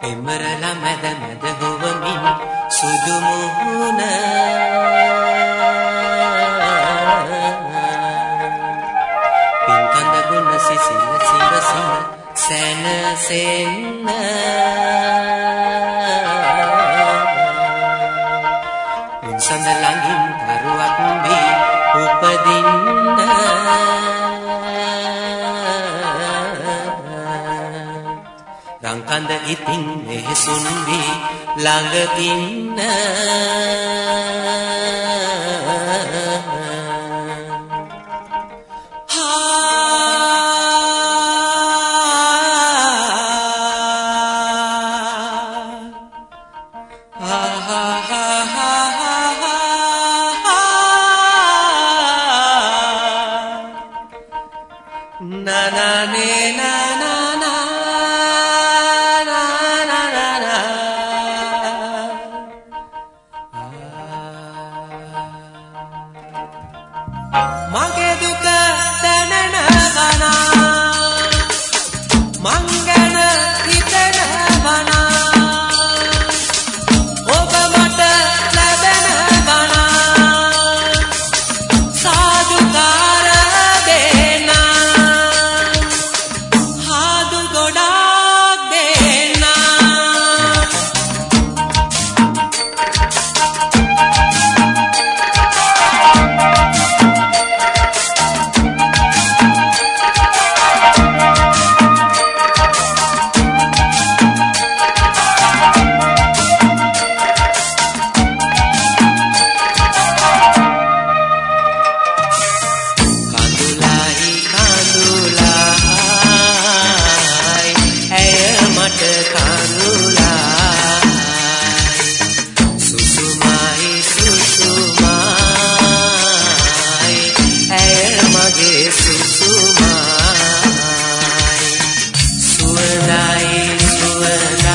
එමරලා මැද මැද හොවමින් සුදු මුහුණ පින්කඳ ගුණ සිසිල සිරසින සැනසෙන්න. රංකඳ ඉතින් එහෙසුන් වී ළඟකින්න Na na ne na na. Lana.